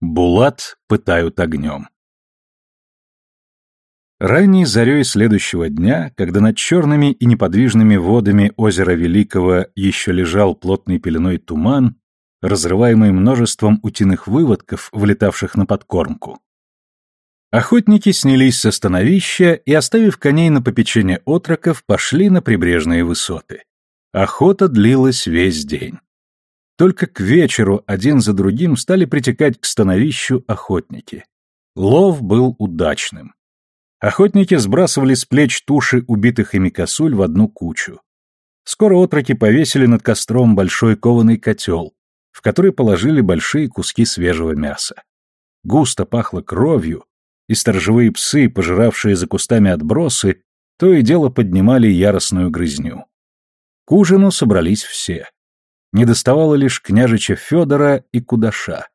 Булат пытают огнем. Ранней зарей следующего дня, когда над черными и неподвижными водами озера Великого еще лежал плотной пеленой туман, разрываемый множеством утиных выводков, влетавших на подкормку, охотники снялись со становища и, оставив коней на попечение отроков, пошли на прибрежные высоты. Охота длилась весь день. Только к вечеру один за другим стали притекать к становищу охотники. Лов был удачным. Охотники сбрасывали с плеч туши убитых ими косуль в одну кучу. Скоро отроки повесили над костром большой кованый котел, в который положили большие куски свежего мяса. Густо пахло кровью, и сторожевые псы, пожиравшие за кустами отбросы, то и дело поднимали яростную грызню. К ужину собрались все. Не доставало лишь княжича Федора и Кудаша.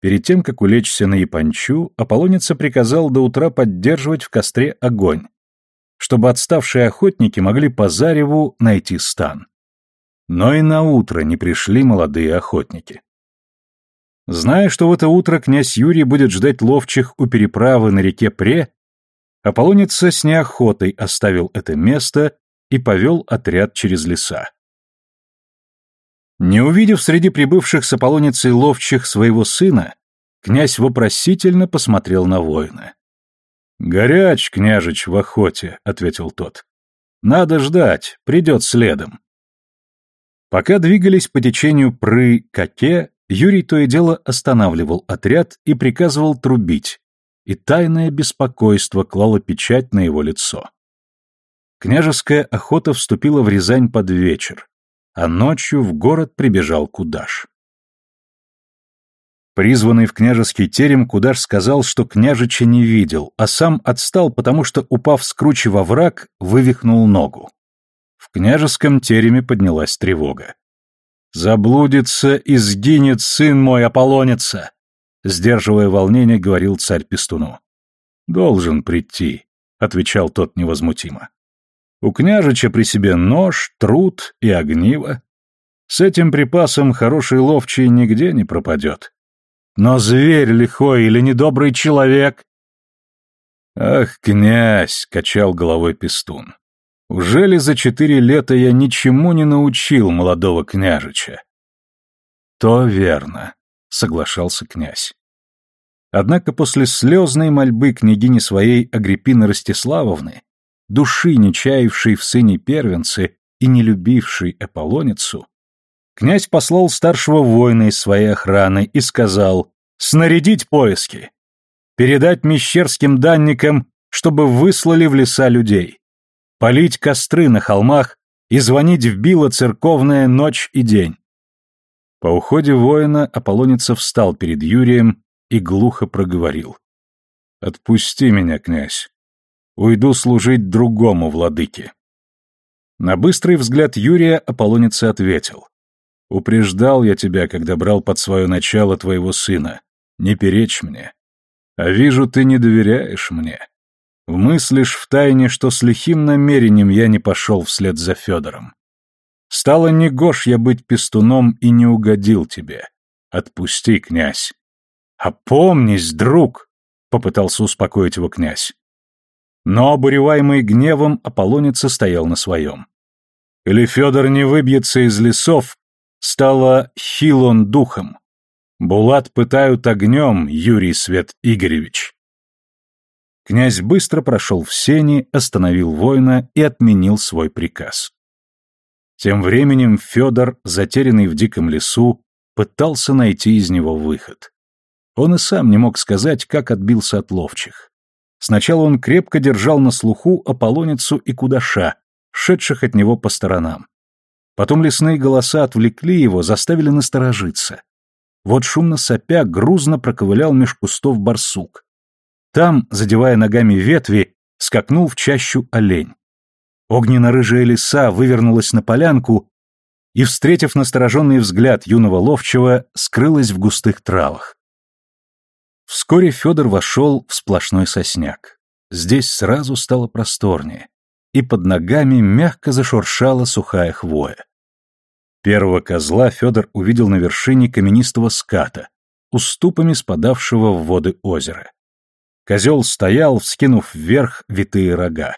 Перед тем, как улечься на Япончу, Аполлоница приказал до утра поддерживать в костре огонь, чтобы отставшие охотники могли по зареву найти стан. Но и на утро не пришли молодые охотники. Зная, что в это утро князь Юрий будет ждать ловчих у переправы на реке Пре, Аполлоница с неохотой оставил это место и повел отряд через леса. Не увидев среди прибывших с Аполлоницей ловчих своего сына, князь вопросительно посмотрел на воина. «Горяч, княжич, в охоте», — ответил тот. «Надо ждать, придет следом». Пока двигались по течению Пры-Каке, Юрий то и дело останавливал отряд и приказывал трубить, и тайное беспокойство клало печать на его лицо. Княжеская охота вступила в Рязань под вечер, а ночью в город прибежал Кудаш. Призванный в княжеский терем, Кудаш сказал, что княжича не видел, а сам отстал, потому что, упав с кручи во враг, вывихнул ногу. В княжеском тереме поднялась тревога. «Заблудится и сгинет сын мой, Аполлоница!» Сдерживая волнение, говорил царь Пестуну. «Должен прийти», — отвечал тот невозмутимо. У княжича при себе нож, труд и огниво. С этим припасом хороший ловчий нигде не пропадет. Но зверь лихой или недобрый человек... Ах, князь, — качал головой пестун, — уже ли за четыре лета я ничему не научил молодого княжича? То верно, — соглашался князь. Однако после слезной мольбы княгини своей Агриппины Ростиславовны души не чаявший в сыне первенцы и не любивший Аполлоницу, князь послал старшего воина из своей охраны и сказал «Снарядить поиски, передать мещерским данникам, чтобы выслали в леса людей, полить костры на холмах и звонить в било церковная ночь и день». По уходе воина Аполлоница встал перед Юрием и глухо проговорил. «Отпусти меня, князь. Уйду служить другому владыке. На быстрый взгляд Юрия Аполлоница ответил. «Упреждал я тебя, когда брал под свое начало твоего сына. Не перечь мне. А вижу, ты не доверяешь мне. Вмыслишь в тайне, что с лихим намерением я не пошел вслед за Федором. Стало негож я быть пестуном и не угодил тебе. Отпусти, князь. Опомнись, друг, — попытался успокоить его князь. Но, обуреваемый гневом, Аполлоница стоял на своем. Или Федор не выбьется из лесов, стало Хилон духом. Булат пытают огнем, Юрий Свет Игоревич. Князь быстро прошел в сени, остановил воина и отменил свой приказ. Тем временем Федор, затерянный в диком лесу, пытался найти из него выход. Он и сам не мог сказать, как отбился от ловчих. Сначала он крепко держал на слуху Аполлоницу и Кудаша, шедших от него по сторонам. Потом лесные голоса отвлекли его, заставили насторожиться. Вот шумно сопя грузно проковылял меж кустов барсук. Там, задевая ногами ветви, скакнул в чащу олень. Огненно-рыжая лиса вывернулась на полянку и, встретив настороженный взгляд юного ловчего, скрылась в густых травах. Вскоре Федор вошел в сплошной сосняк. Здесь сразу стало просторнее, и под ногами мягко зашуршала сухая хвоя. Первого козла Федор увидел на вершине каменистого ската, уступами спадавшего в воды озера. Козел стоял, вскинув вверх витые рога.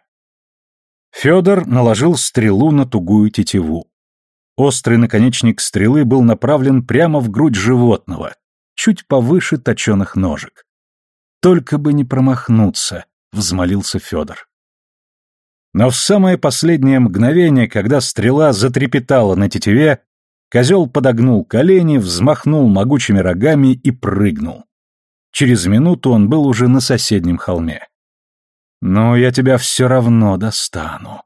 Федор наложил стрелу на тугую тетиву. Острый наконечник стрелы был направлен прямо в грудь животного, чуть повыше точеных ножек. «Только бы не промахнуться», — взмолился Федор. Но в самое последнее мгновение, когда стрела затрепетала на тетиве, козел подогнул колени, взмахнул могучими рогами и прыгнул. Через минуту он был уже на соседнем холме. «Но я тебя все равно достану.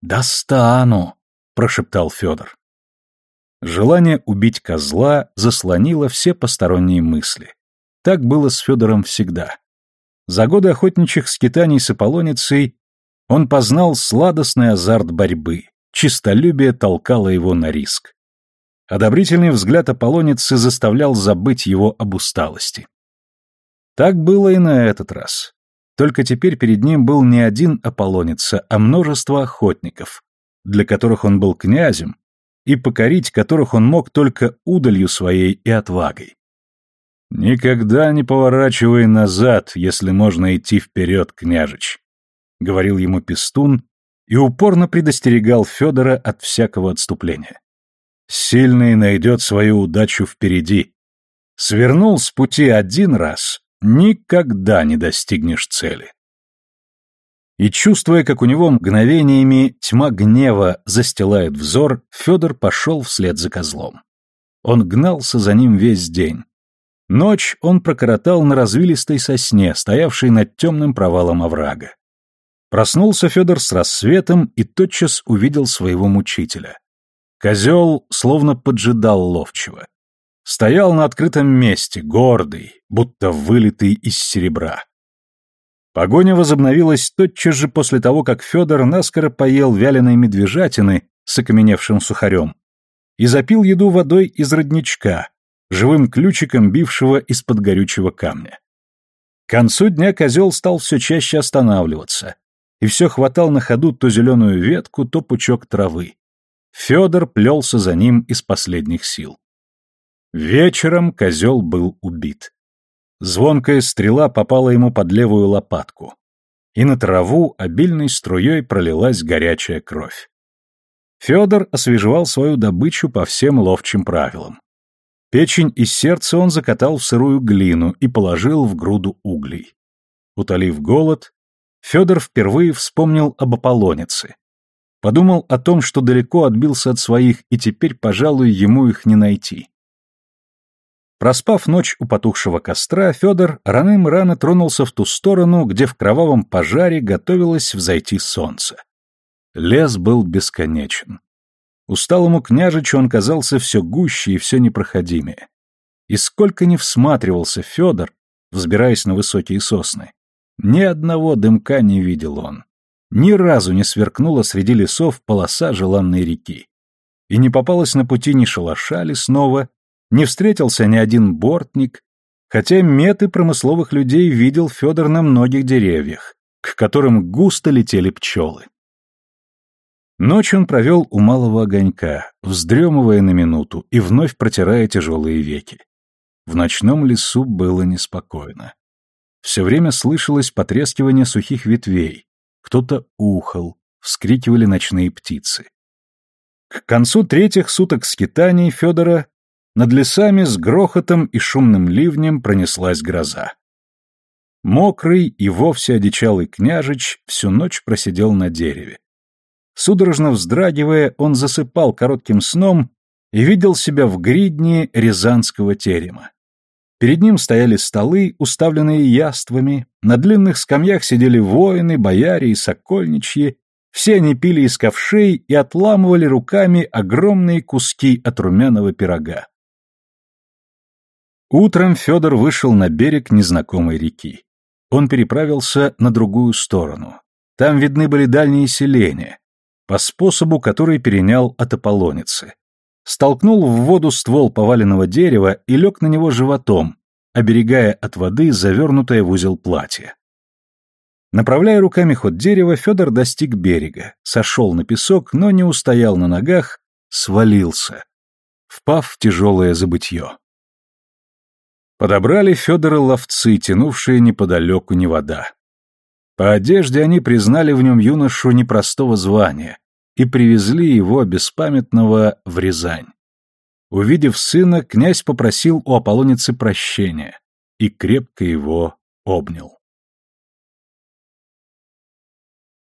Достану», — прошептал Федор. Желание убить козла заслонило все посторонние мысли. Так было с Федором всегда. За годы охотничьих скитаний с Аполлоницей он познал сладостный азарт борьбы, чистолюбие толкало его на риск. Одобрительный взгляд Аполлоницы заставлял забыть его об усталости. Так было и на этот раз. Только теперь перед ним был не один Аполлоница, а множество охотников, для которых он был князем, и покорить которых он мог только удалью своей и отвагой. «Никогда не поворачивай назад, если можно идти вперед, княжич», — говорил ему Пестун и упорно предостерегал Федора от всякого отступления. «Сильный найдет свою удачу впереди. Свернул с пути один раз, никогда не достигнешь цели». И чувствуя, как у него мгновениями тьма гнева застилает взор, Федор пошел вслед за козлом. Он гнался за ним весь день. Ночь он прокоротал на развилистой сосне, стоявшей над темным провалом оврага. Проснулся Федор с рассветом и тотчас увидел своего мучителя. Козел словно поджидал ловчего. Стоял на открытом месте, гордый, будто вылитый из серебра. Погоня возобновилась тотчас же после того, как Федор наскоро поел вяленой медвежатины с окаменевшим сухарем и запил еду водой из родничка, живым ключиком бившего из-под горючего камня. К концу дня козел стал все чаще останавливаться, и все хватал на ходу то зеленую ветку, то пучок травы. Федор плелся за ним из последних сил. Вечером козел был убит. Звонкая стрела попала ему под левую лопатку, и на траву обильной струей пролилась горячая кровь. Федор освежевал свою добычу по всем ловчим правилам. Печень и сердце он закатал в сырую глину и положил в груду углей. Утолив голод, Федор впервые вспомнил об Аполлонице. Подумал о том, что далеко отбился от своих, и теперь, пожалуй, ему их не найти. Проспав ночь у потухшего костра, Федор раным-рано тронулся в ту сторону, где в кровавом пожаре готовилось взойти солнце. Лес был бесконечен. Усталому княжичу он казался все гуще и все непроходимее. И сколько ни всматривался Федор, взбираясь на высокие сосны, ни одного дымка не видел он. Ни разу не сверкнула среди лесов полоса желанной реки. И не попалось на пути ни шалаша лесного, не встретился ни один бортник, хотя меты промысловых людей видел Федор на многих деревьях, к которым густо летели пчелы. Ночь он провел у малого огонька, вздремывая на минуту и вновь протирая тяжелые веки. В ночном лесу было неспокойно. Все время слышалось потрескивание сухих ветвей, кто-то ухал, вскрикивали ночные птицы. К концу третьих суток скитаний Федора над лесами с грохотом и шумным ливнем пронеслась гроза. Мокрый и вовсе одичалый княжич всю ночь просидел на дереве. Судорожно вздрагивая, он засыпал коротким сном и видел себя в гридне рязанского терема. Перед ним стояли столы, уставленные яствами, на длинных скамьях сидели воины, бояре и сокольничьи, все они пили из ковшей и отламывали руками огромные куски от румяного пирога. Утром Федор вышел на берег незнакомой реки. Он переправился на другую сторону. Там видны были дальние селения, по способу, который перенял от Аполлоницы. Столкнул в воду ствол поваленного дерева и лег на него животом, оберегая от воды завернутое в узел платье. Направляя руками ход дерева, Федор достиг берега, сошел на песок, но не устоял на ногах, свалился, впав в тяжелое забытье. Подобрали Федора ловцы, тянувшие неподалеку не вода. По одежде они признали в нем юношу непростого звания и привезли его, беспамятного, в Рязань. Увидев сына, князь попросил у Аполлоницы прощения и крепко его обнял.